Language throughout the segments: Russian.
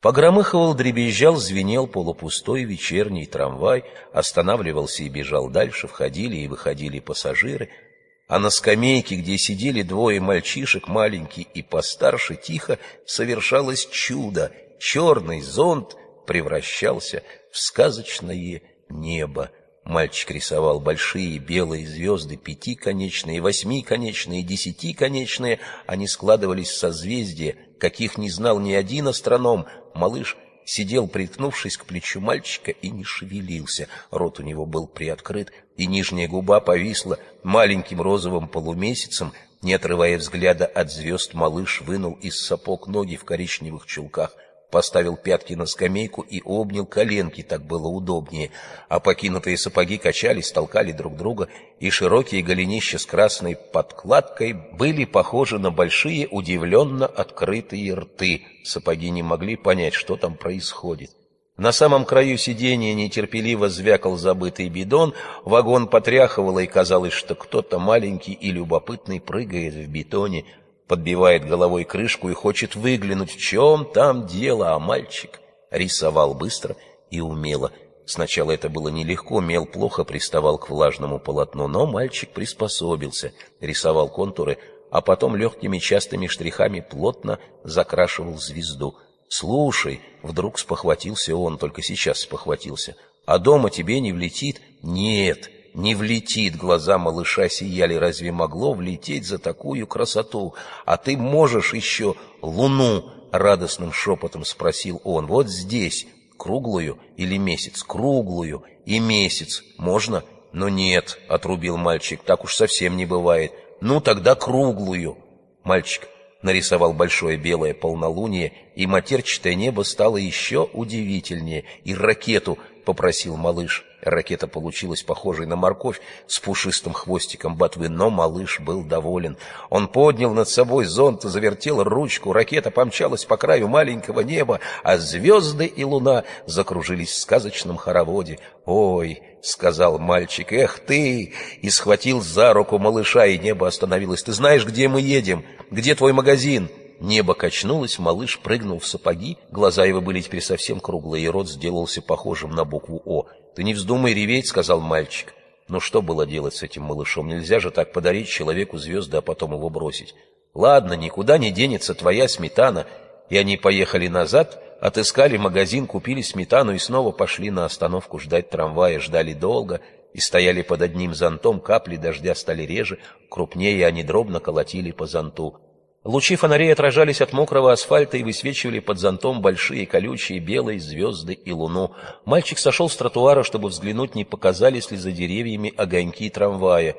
Погромыхивал, дребезжал, звенел полупустой вечерний трамвай, останавливался и бежал дальше, входили и выходили пассажиры, а на скамейке, где сидели двое мальчишек, маленький и постарше, тихо совершалось чудо. Черный зонт превращался в сказочное небо. Мальчик рисовал большие белые звезды, пятиконечные, восьмиконечные, десятиконечные. Они складывались в созвездия, каких не знал ни один астроном. Малыш сидел, приткнувшись к плечу мальчика, и не шевелился. Рот у него был приоткрыт, и нижняя губа повисла маленьким розовым полумесяцем. Не отрывая взгляда от звезд, малыш вынул из сапог ноги в коричневых чулках — поставил пятки на скамейку и обнял коленки, так было удобнее, а покинутые сапоги качались, толкали друг друга, и широкие голенища с красной подкладкой были похожи на большие удивленно открытые рты. Сапоги не могли понять, что там происходит. На самом краю сиденья нетерпеливо звякал забытый бидон, вагон потряхивало, и казалось, что кто-то маленький и любопытный прыгает в бетоне, подбивает головой крышку и хочет выглянуть, в чем там дело, а мальчик рисовал быстро и умело. Сначала это было нелегко, мел плохо приставал к влажному полотну, но мальчик приспособился, рисовал контуры, а потом легкими частыми штрихами плотно закрашивал звезду. «Слушай», — вдруг спохватился он, только сейчас спохватился, «а дома тебе не влетит?» «Нет», не влетит, глаза малыша сияли, разве могло влететь за такую красоту? А ты можешь еще луну? Радостным шепотом спросил он. Вот здесь, круглую или месяц? Круглую и месяц. Можно? Но нет, отрубил мальчик, так уж совсем не бывает. Ну тогда круглую. Мальчик нарисовал большое белое полнолуние, и матерчатое небо стало еще удивительнее, и ракету попросил малыш. Ракета получилась похожей на морковь с пушистым хвостиком ботвы, но малыш был доволен. Он поднял над собой зонт завертел ручку. Ракета помчалась по краю маленького неба, а звезды и луна закружились в сказочном хороводе. «Ой!» — сказал мальчик. «Эх ты!» И схватил за руку малыша, и небо остановилось. «Ты знаешь, где мы едем? Где твой магазин?» Небо качнулось, малыш прыгнул в сапоги, глаза его были теперь совсем круглые, и рот сделался похожим на букву «О». «Ты не вздумай реветь», — сказал мальчик. Но что было делать с этим малышом? Нельзя же так подарить человеку звезды, а потом его бросить. Ладно, никуда не денется твоя сметана. И они поехали назад, отыскали магазин, купили сметану и снова пошли на остановку ждать трамвая. Ждали долго и стояли под одним зонтом, капли дождя стали реже, крупнее они дробно колотили по зонту. Лучи фонарей отражались от мокрого асфальта и высвечивали под зонтом большие колючие белые звезды и луну. Мальчик сошел с тротуара, чтобы взглянуть, не показались ли за деревьями огоньки трамвая.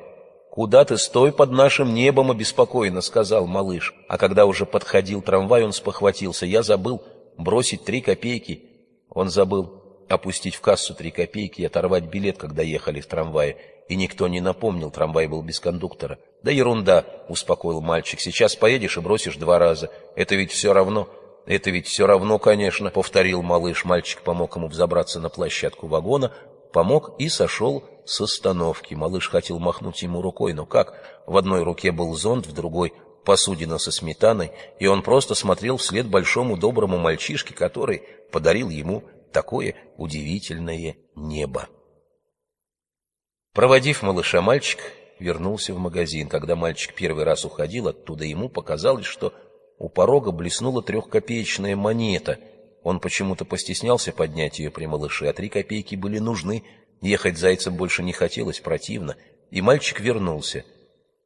«Куда ты? Стой под нашим небом обеспокоенно», — сказал малыш. А когда уже подходил трамвай, он спохватился. «Я забыл бросить три копейки». Он забыл опустить в кассу три копейки и оторвать билет, когда ехали в трамвае. И никто не напомнил, трамвай был без кондуктора. «Да ерунда», — успокоил мальчик, — «сейчас поедешь и бросишь два раза. Это ведь все равно». «Это ведь все равно, конечно», — повторил малыш. Мальчик помог ему взобраться на площадку вагона, помог и сошел с остановки. Малыш хотел махнуть ему рукой, но как? В одной руке был зонт, в другой — посудина со сметаной, и он просто смотрел вслед большому доброму мальчишке, который подарил ему такое удивительное небо. Проводив малыша, мальчик вернулся в магазин. Когда мальчик первый раз уходил оттуда, ему показалось, что у порога блеснула трехкопеечная монета. Он почему-то постеснялся поднять ее при малыше, а три копейки были нужны. Ехать зайцем больше не хотелось, противно. И мальчик вернулся.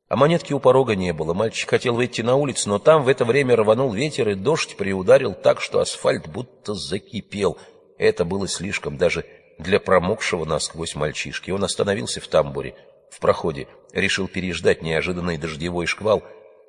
А монетки у порога не было. Мальчик хотел выйти на улицу, но там в это время рванул ветер, и дождь приударил так, что асфальт будто закипел. Это было слишком даже для промокшего насквозь мальчишки. Он остановился в тамбуре, в проходе, решил переждать неожиданный дождевой шквал,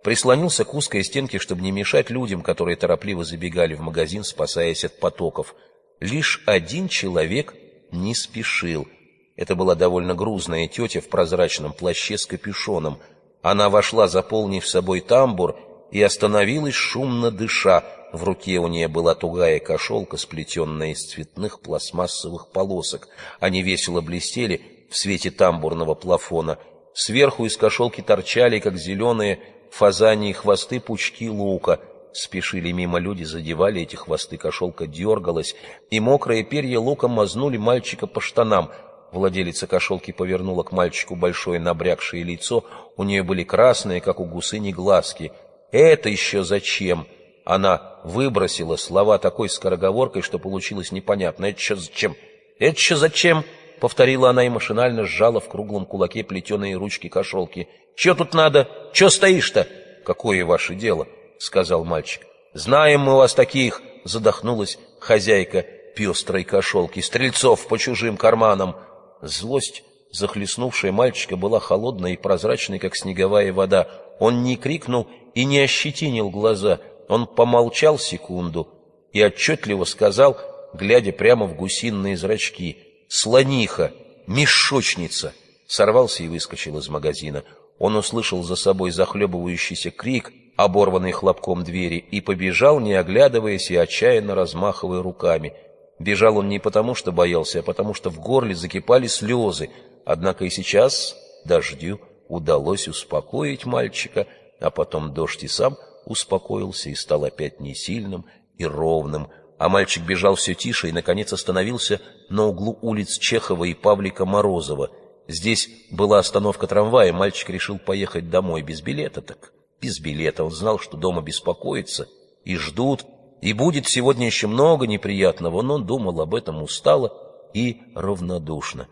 прислонился к узкой стенке, чтобы не мешать людям, которые торопливо забегали в магазин, спасаясь от потоков. Лишь один человек не спешил. Это была довольно грузная тетя в прозрачном плаще с капюшоном. Она вошла, заполнив собой тамбур, и остановилась, шумно дыша, в руке у нее была тугая кошелка, сплетенная из цветных пластмассовых полосок. Они весело блестели в свете тамбурного плафона. Сверху из кошелки торчали, как зеленые фазании хвосты, пучки лука. спешили мимо люди, задевали эти хвосты, кошелка дергалась, и мокрые перья луком мазнули мальчика по штанам. Владелица кошелки повернула к мальчику большое набрякшее лицо, у нее были красные, как у гусыни, глазки. «Это еще зачем?» Она выбросила слова такой скороговоркой, что получилось непонятно. «Это еще зачем?» «Это еще зачем?» — повторила она и машинально сжала в круглом кулаке плетеные ручки кошелки. «Че тут надо? Че стоишь-то?» «Какое ваше дело?» — сказал мальчик. «Знаем мы вас таких!» — задохнулась хозяйка пестрой кошелки. «Стрельцов по чужим карманам!» Злость, захлестнувшая мальчика, была холодной и прозрачной, как снеговая вода. Он не крикнул и не ощетинил глаза. Он помолчал секунду и отчетливо сказал, глядя прямо в гусиные зрачки, «Слониха! Мешочница!» Сорвался и выскочил из магазина. Он услышал за собой захлебывающийся крик, оборванный хлопком двери, и побежал, не оглядываясь и отчаянно размахивая руками. Бежал он не потому, что боялся, а потому, что в горле закипали слезы. Однако и сейчас дождю удалось успокоить мальчика, а потом дождь и сам успокоился и стал опять несильным и ровным, а мальчик бежал все тише и, наконец, остановился на углу улиц Чехова и Павлика Морозова — Здесь была остановка трамвая, мальчик решил поехать домой без билета, так без билета. Он знал, что дома беспокоится и ждут, и будет сегодня еще много неприятного, но он думал об этом устало и равнодушно.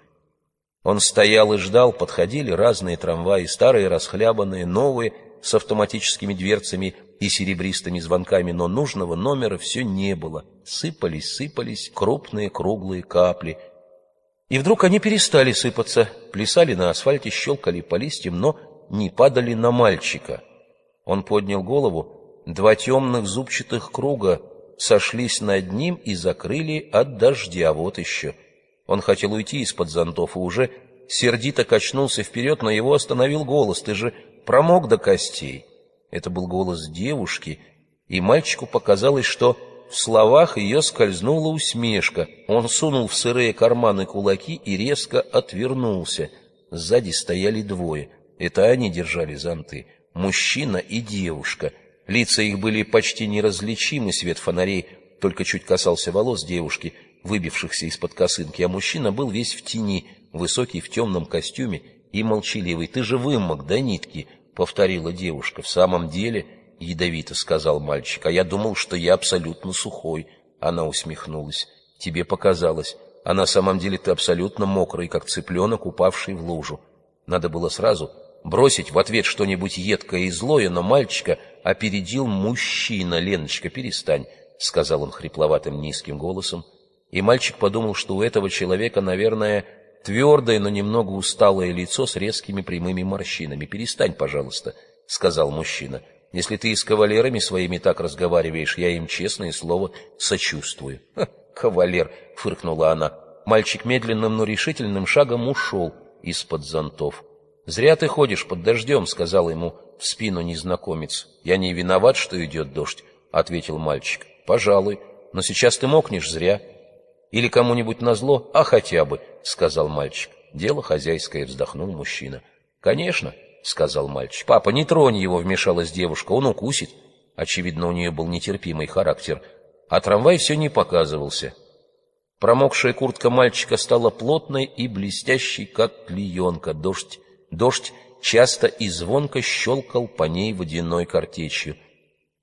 Он стоял и ждал, подходили разные трамваи, старые, расхлябанные, новые, с автоматическими дверцами и серебристыми звонками, но нужного номера все не было. Сыпались, сыпались крупные круглые капли — и вдруг они перестали сыпаться, плясали на асфальте, щелкали по листьям, но не падали на мальчика. Он поднял голову, два темных зубчатых круга сошлись над ним и закрыли от дождя, вот еще. Он хотел уйти из-под зонтов и уже сердито качнулся вперед, но его остановил голос. «Ты же промок до костей!» Это был голос девушки, и мальчику показалось, что в словах ее скользнула усмешка. Он сунул в сырые карманы кулаки и резко отвернулся. Сзади стояли двое. Это они держали зонты. Мужчина и девушка. Лица их были почти неразличимы, свет фонарей только чуть касался волос девушки, выбившихся из-под косынки, а мужчина был весь в тени, высокий в темном костюме и молчаливый. «Ты же вымок до нитки», — повторила девушка. «В самом деле...» — ядовито сказал мальчик. — А я думал, что я абсолютно сухой. Она усмехнулась. — Тебе показалось. А на самом деле ты абсолютно мокрый, как цыпленок, упавший в лужу. Надо было сразу бросить в ответ что-нибудь едкое и злое, но мальчика опередил мужчина. — Леночка, перестань, — сказал он хрипловатым низким голосом. И мальчик подумал, что у этого человека, наверное, твердое, но немного усталое лицо с резкими прямыми морщинами. «Перестань, пожалуйста», — сказал мужчина. Если ты с кавалерами своими так разговариваешь, я им честное слово сочувствую. Ха, кавалер, фыркнула она. Мальчик медленным, но решительным шагом ушел из-под зонтов. Зря ты ходишь под дождем, сказал ему в спину незнакомец. Я не виноват, что идет дождь, ответил мальчик. Пожалуй, но сейчас ты мокнешь зря. Или кому-нибудь назло, а хотя бы, сказал мальчик. Дело хозяйское, вздохнул мужчина. Конечно, — сказал мальчик. «Папа, не тронь его!» — вмешалась девушка. «Он укусит». Очевидно, у нее был нетерпимый характер. А трамвай все не показывался. Промокшая куртка мальчика стала плотной и блестящей, как клеенка. Дождь, дождь часто и звонко щелкал по ней водяной картечью.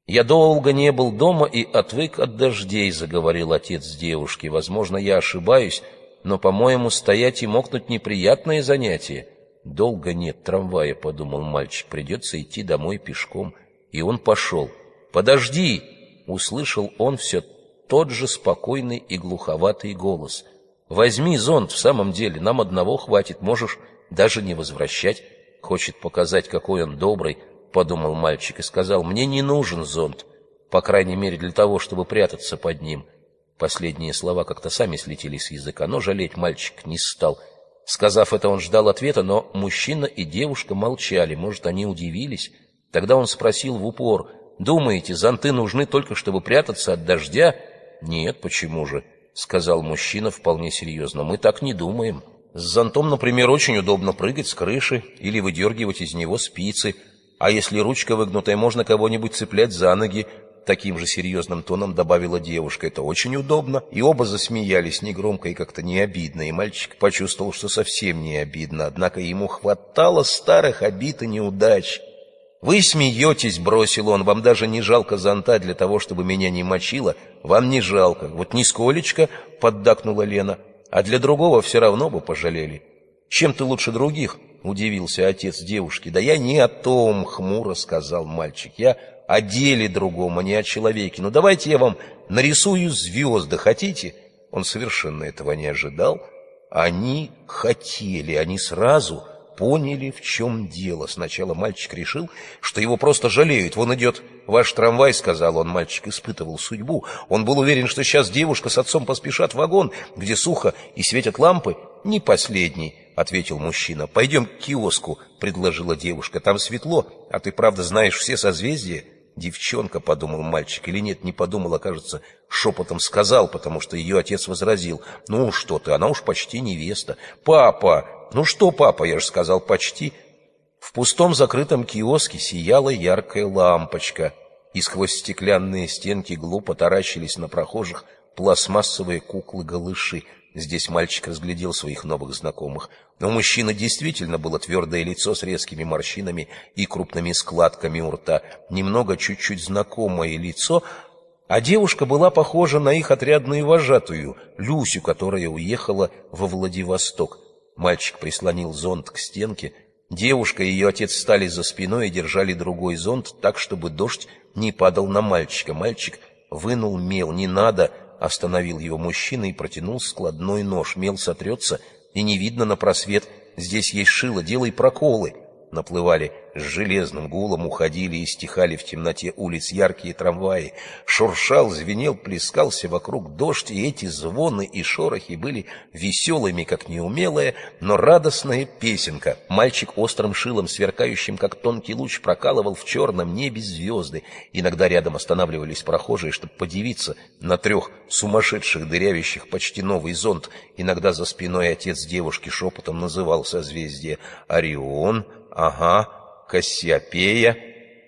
«Я долго не был дома и отвык от дождей», — заговорил отец девушки. «Возможно, я ошибаюсь, но, по-моему, стоять и мокнуть неприятное занятие». Долго нет трамвая, подумал мальчик, придется идти домой пешком. И он пошел. Подожди! Услышал он все тот же спокойный и глуховатый голос. Возьми зонт, в самом деле, нам одного хватит, можешь даже не возвращать. Хочет показать, какой он добрый, подумал мальчик и сказал, мне не нужен зонт, по крайней мере для того, чтобы прятаться под ним. Последние слова как-то сами слетели с языка, но жалеть мальчик не стал — Сказав это, он ждал ответа, но мужчина и девушка молчали. Может, они удивились? Тогда он спросил в упор, «Думаете, зонты нужны только, чтобы прятаться от дождя?» «Нет, почему же?» — сказал мужчина вполне серьезно. «Мы так не думаем. С зонтом, например, очень удобно прыгать с крыши или выдергивать из него спицы, а если ручка выгнутая, можно кого-нибудь цеплять за ноги, таким же серьезным тоном добавила девушка. Это очень удобно. И оба засмеялись негромко и как-то не обидно. И мальчик почувствовал, что совсем не обидно. Однако ему хватало старых обид и неудач. «Вы смеетесь», — бросил он, — «вам даже не жалко зонта для того, чтобы меня не мочило. Вам не жалко. Вот нисколечко», — поддакнула Лена, — «а для другого все равно бы пожалели». «Чем ты лучше других?» — удивился отец девушки. «Да я не о том», — хмуро сказал мальчик. «Я о деле другом, а не о человеке. Ну давайте я вам нарисую звезды, хотите?» Он совершенно этого не ожидал. Они хотели, они сразу поняли, в чем дело. Сначала мальчик решил, что его просто жалеют. «Вон идет ваш трамвай», — сказал он. Мальчик испытывал судьбу. Он был уверен, что сейчас девушка с отцом поспешат в вагон, где сухо и светят лампы. «Не последний», — ответил мужчина. «Пойдем к киоску», — предложила девушка. «Там светло, а ты правда знаешь все созвездия?» Девчонка, подумал мальчик, или нет, не подумал, а, кажется, шепотом сказал, потому что ее отец возразил. «Ну что ты, она уж почти невеста». «Папа!» «Ну что, папа, я же сказал почти». В пустом закрытом киоске сияла яркая лампочка, и сквозь стеклянные стенки глупо таращились на прохожих пластмассовые куклы-голыши — Здесь мальчик разглядел своих новых знакомых. У мужчины действительно было твердое лицо с резкими морщинами и крупными складками у рта, немного чуть-чуть знакомое лицо, а девушка была похожа на их отрядную вожатую, Люсю, которая уехала во Владивосток. Мальчик прислонил зонт к стенке. Девушка и ее отец стали за спиной и держали другой зонт так, чтобы дождь не падал на мальчика. Мальчик вынул мел. «Не надо!» Остановил его мужчина и протянул складной нож. Мел сотрется, и не видно на просвет. Здесь есть шило, делай проколы наплывали с железным гулом, уходили и стихали в темноте улиц яркие трамваи. Шуршал, звенел, плескался вокруг дождь, и эти звоны и шорохи были веселыми, как неумелая, но радостная песенка. Мальчик острым шилом, сверкающим, как тонкий луч, прокалывал в черном небе звезды. Иногда рядом останавливались прохожие, чтобы подивиться на трех сумасшедших, дырявящих почти новый зонт. Иногда за спиной отец девушки шепотом называл созвездие «Орион», «Ага, Кассиопея.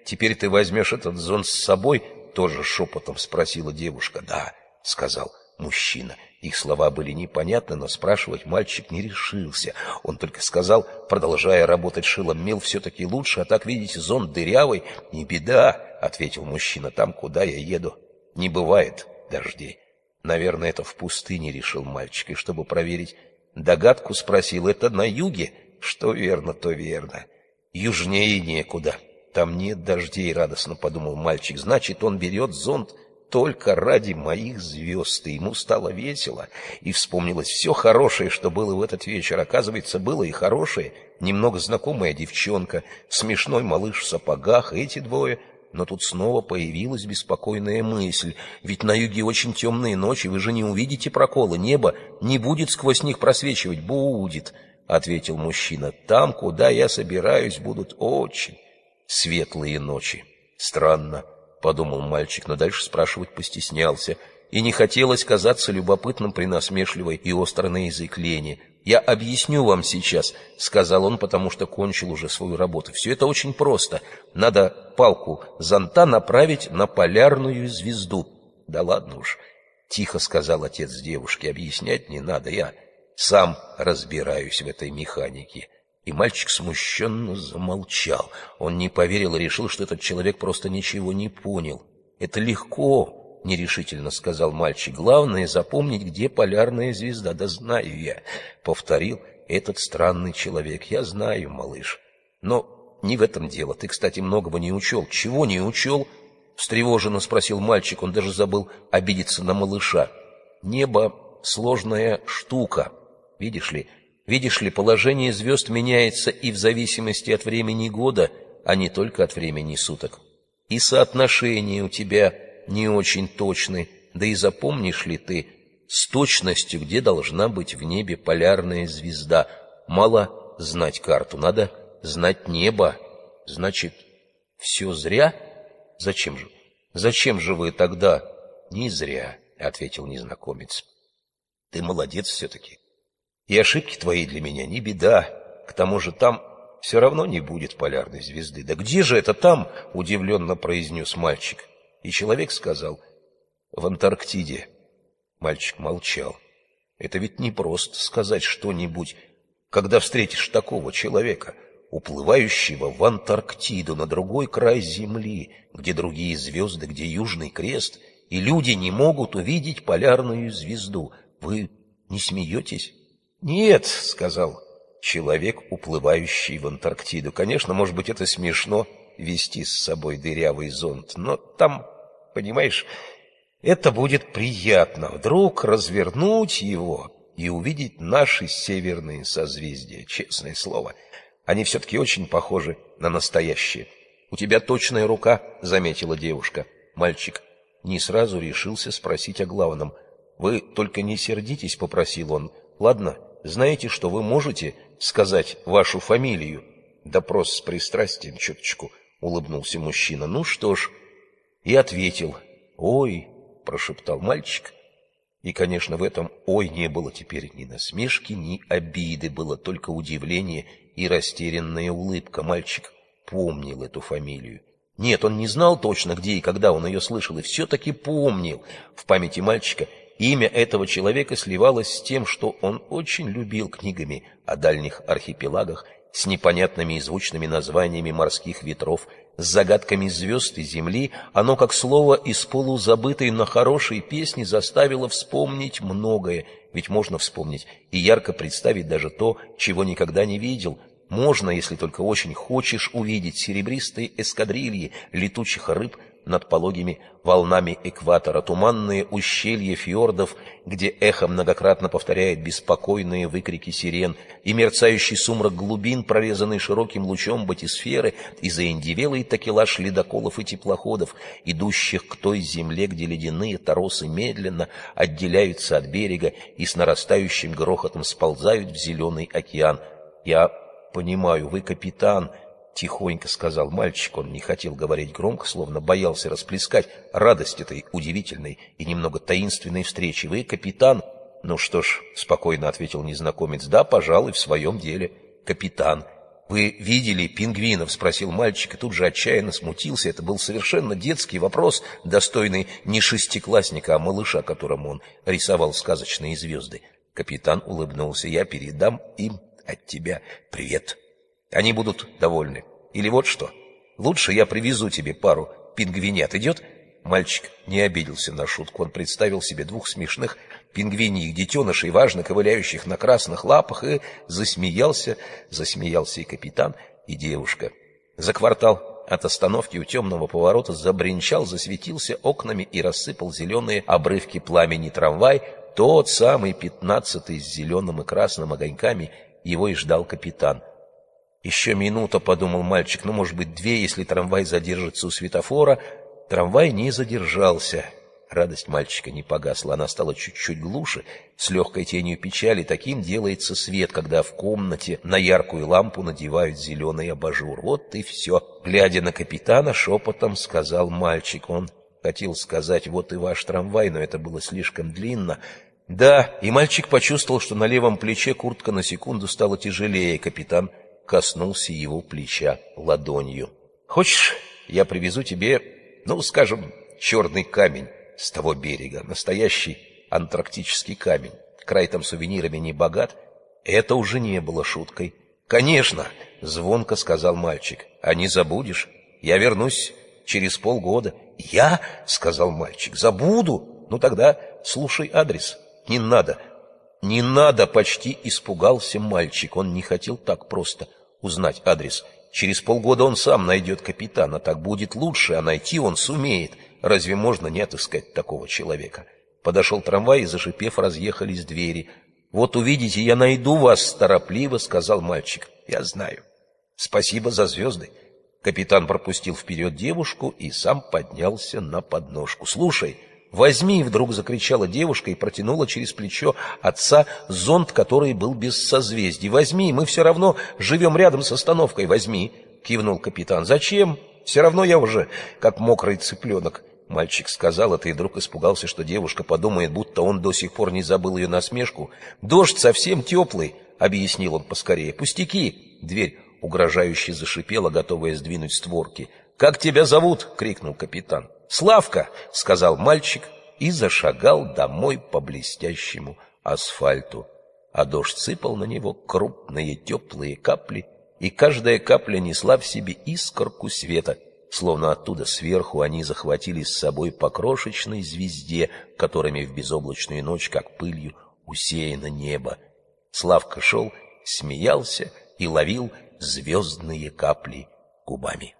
Теперь ты возьмешь этот зонт с собой?» Тоже шепотом спросила девушка. «Да», — сказал мужчина. Их слова были непонятны, но спрашивать мальчик не решился. Он только сказал, продолжая работать шилом, мел все-таки лучше, а так, видите, зонт дырявый. «Не беда», — ответил мужчина, — «там, куда я еду, не бывает дождей». «Наверное, это в пустыне», — решил мальчик, и чтобы проверить догадку, спросил, «это на юге?» «Что верно, то верно. Южнее некуда. Там нет дождей, радостно подумал мальчик. Значит, он берет зонт только ради моих звезд. И ему стало весело, и вспомнилось все хорошее, что было в этот вечер. Оказывается, было и хорошее. Немного знакомая девчонка, смешной малыш в сапогах, эти двое — но тут снова появилась беспокойная мысль. Ведь на юге очень темные ночи, вы же не увидите проколы. Небо не будет сквозь них просвечивать. Будет. — ответил мужчина. — Там, куда я собираюсь, будут очень светлые ночи. — Странно, — подумал мальчик, но дальше спрашивать постеснялся. И не хотелось казаться любопытным при насмешливой и остро на язык лени. «Я объясню вам сейчас», — сказал он, потому что кончил уже свою работу. «Все это очень просто. Надо палку зонта направить на полярную звезду». «Да ладно уж», — тихо сказал отец девушки. «Объяснять не надо. Я сам разбираюсь в этой механике. И мальчик смущенно замолчал. Он не поверил и решил, что этот человек просто ничего не понял. «Это легко», — нерешительно сказал мальчик. «Главное — запомнить, где полярная звезда. Да знаю я», — повторил этот странный человек. «Я знаю, малыш. Но не в этом дело. Ты, кстати, многого не учел». «Чего не учел?» — встревоженно спросил мальчик. Он даже забыл обидеться на малыша. «Небо — сложная штука», Видишь ли, видишь ли, положение звезд меняется и в зависимости от времени года, а не только от времени суток. И соотношения у тебя не очень точны, да и запомнишь ли ты с точностью, где должна быть в небе полярная звезда. Мало знать карту, надо знать небо. Значит, все зря? Зачем же? Зачем же вы тогда? Не зря, ответил незнакомец. Ты молодец все-таки. И ошибки твои для меня не беда. К тому же там все равно не будет полярной звезды. Да где же это там? Удивленно произнес мальчик. И человек сказал, в Антарктиде. Мальчик молчал. Это ведь не просто сказать что-нибудь, когда встретишь такого человека, уплывающего в Антарктиду, на другой край Земли, где другие звезды, где Южный Крест, и люди не могут увидеть полярную звезду. Вы не смеетесь? Нет, сказал человек, уплывающий в Антарктиду. Конечно, может быть, это смешно вести с собой дырявый зонт, но там, понимаешь, это будет приятно. Вдруг развернуть его и увидеть наши северные созвездия, честное слово. Они все-таки очень похожи на настоящие. «У тебя точная рука», — заметила девушка. Мальчик не сразу решился спросить о главном. «Вы только не сердитесь», — попросил он. «Ладно, знаете, что вы можете сказать вашу фамилию? Допрос с пристрастием чуточку, улыбнулся мужчина. Ну что ж, и ответил. Ой, прошептал мальчик. И, конечно, в этом ой не было теперь ни насмешки, ни обиды, было только удивление и растерянная улыбка. Мальчик помнил эту фамилию. Нет, он не знал точно, где и когда он ее слышал, и все-таки помнил. В памяти мальчика Имя этого человека сливалось с тем, что он очень любил книгами о дальних архипелагах с непонятными и звучными названиями морских ветров, с загадками звезд и земли, оно, как слово из полузабытой, но хорошей песни, заставило вспомнить многое, ведь можно вспомнить и ярко представить даже то, чего никогда не видел. Можно, если только очень хочешь увидеть серебристые эскадрильи летучих рыб, над пологими волнами экватора, туманные ущелья фьордов, где эхо многократно повторяет беспокойные выкрики сирен, и мерцающий сумрак глубин, прорезанный широким лучом батисферы, и заиндивелый такелаж ледоколов и теплоходов, идущих к той земле, где ледяные торосы медленно отделяются от берега и с нарастающим грохотом сползают в зеленый океан. Я понимаю, вы капитан, — тихонько сказал мальчик. Он не хотел говорить громко, словно боялся расплескать радость этой удивительной и немного таинственной встречи. «Вы капитан?» «Ну что ж», — спокойно ответил незнакомец, — «да, пожалуй, в своем деле. Капитан». «Вы видели пингвинов?» — спросил мальчик, и тут же отчаянно смутился. Это был совершенно детский вопрос, достойный не шестиклассника, а малыша, которому он рисовал сказочные звезды. Капитан улыбнулся. «Я передам им от тебя привет». Они будут довольны. Или вот что. Лучше я привезу тебе пару пингвинят. Идет? Мальчик не обиделся на шутку. Он представил себе двух смешных пингвиньих детенышей, важно ковыляющих на красных лапах, и засмеялся, засмеялся и капитан, и девушка. За квартал от остановки у темного поворота забринчал, засветился окнами и рассыпал зеленые обрывки пламени трамвай, тот самый пятнадцатый с зеленым и красным огоньками, его и ждал капитан. Еще минута, подумал мальчик, ну, может быть, две, если трамвай задержится у светофора. Трамвай не задержался. Радость мальчика не погасла, она стала чуть-чуть глуше, с легкой тенью печали. Таким делается свет, когда в комнате на яркую лампу надевают зеленый абажур. Вот и все. Глядя на капитана, шепотом сказал мальчик. Он хотел сказать «вот и ваш трамвай», но это было слишком длинно. Да, и мальчик почувствовал, что на левом плече куртка на секунду стала тяжелее. Капитан коснулся его плеча ладонью. «Хочешь, я привезу тебе, ну, скажем, черный камень с того берега, настоящий антарктический камень. Край там сувенирами не богат». Это уже не было шуткой. «Конечно!» — звонко сказал мальчик. «А не забудешь? Я вернусь через полгода». «Я?» — сказал мальчик. «Забуду? Ну тогда слушай адрес. Не надо». «Не надо!» — почти испугался мальчик. Он не хотел так просто узнать адрес. Через полгода он сам найдет капитана, так будет лучше, а найти он сумеет. Разве можно не отыскать такого человека? Подошел трамвай и, зашипев, разъехались двери. «Вот увидите, я найду вас!» — торопливо сказал мальчик. «Я знаю. Спасибо за звезды». Капитан пропустил вперед девушку и сам поднялся на подножку. «Слушай!» «Возьми!» — вдруг закричала девушка и протянула через плечо отца зонт, который был без созвездий. «Возьми! Мы все равно живем рядом с остановкой. Возьми!» — кивнул капитан. «Зачем? Все равно я уже как мокрый цыпленок». Мальчик сказал это и вдруг испугался, что девушка подумает, будто он до сих пор не забыл ее насмешку. «Дождь совсем теплый!» — объяснил он поскорее. «Пустяки!» Дверь угрожающе зашипела, готовая сдвинуть створки. «Как тебя зовут?» — крикнул капитан. «Славка!» — сказал мальчик и зашагал домой по блестящему асфальту. А дождь сыпал на него крупные теплые капли, и каждая капля несла в себе искорку света, словно оттуда сверху они захватили с собой по крошечной звезде, которыми в безоблачную ночь, как пылью, усеяно небо. Славка шел, смеялся и ловил звездные капли губами.